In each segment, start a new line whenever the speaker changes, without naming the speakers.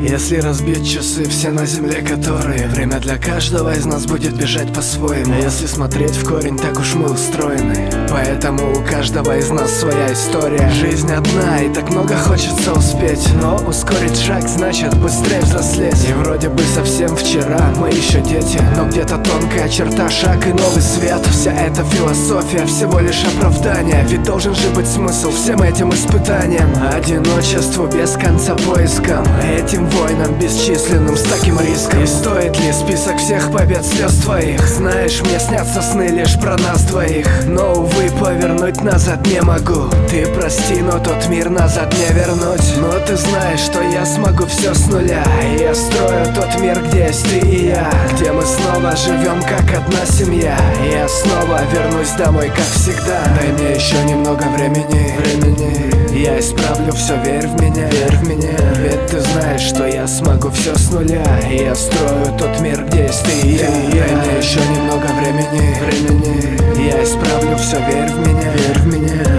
Если разбить часы все на земле, которые Время для каждого из нас будет бежать по-своему. Если смотреть в корень, так уж мы устроены. Поэтому у каждого из нас своя история. Жизнь одна, и так много хочется успеть. Но ускорить шаг значит быстрее взрослеть. И вроде бы совсем вчера мы еще дети. Но где-то тонкая черта, шаг и новый свет. Вся эта философия всего лишь оправдание. Ведь должен же быть смысл всем этим испытаниям. Одиночеству без конца поиском. Этим войнам бесчисленным с таким риском. И стоит ли список всех побед слез твоих? Знаешь, мне снятся сны лишь про нас двоих. Но, увы, повернуть назад не могу. Ты прости, но тот мир назад не вернуть. Но ты знаешь, что я смогу все с нуля. Я строю тот мир, где есть ты и я. Где мы снова живем как одна семья. Я снова вернусь домой, как всегда. Дай мне еще немного времени, времени. Я исправлю все, верь в меня, верь в меня. Ведь ты знаешь, что я смогу все с нуля. И я строю тот мир, где есть ты и я. Дай мне еще немного времени, времени. Я исправлю все, верь в меня, верь в меня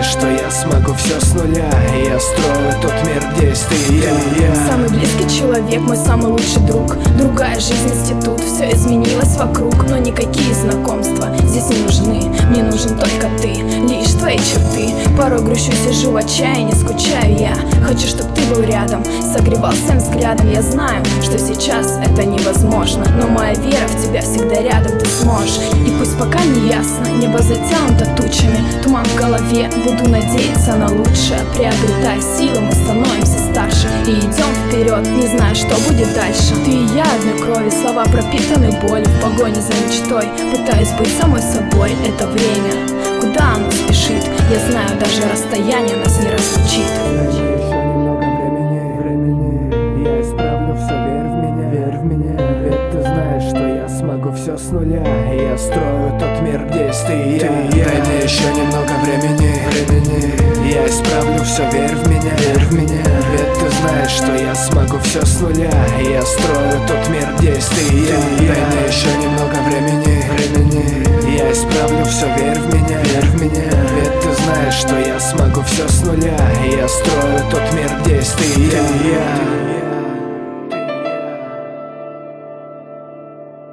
знаешь, что я смогу все с нуля? И я строю тот мир, где есть ты и я.
Самый близкий человек, мой самый лучший друг. Другая жизнь, институт, все изменилось вокруг Но никакие знакомства здесь не Порой грущу, сижу в отчаянии, скучаю я. Хочу, чтобы ты был рядом, согревал всем взглядом. Я знаю, что сейчас это невозможно Но моя вера в тебя всегда рядом, ты сможешь. И пусть пока не ясно, небо затянуто тучами Туман в голове, буду надеяться на лучшее Приобретая силы, мы становимся старше И идем вперед, не знаю, что будет дальше. Ты и я одной крови, слова пропитаны болью. В погоне за мечтой, пытаюсь быть самой собой. Это время, куда оно Я знаю, даже расстояние нас не разлучит.
Еще немного времени, времени Я исправлю все, верь в меня, верь в меня Ведь ты знаешь, что я смогу все с нуля я строю тот мир, где есть ты и я Дай мне еще немного времени, времени Я исправлю все, верь в меня, верь в меня Ведь ты знаешь, что я смогу все с нуля я строю тот мир, где есть ты и я Дай мне все с нуля. Я строю тот мир, где есть ты и я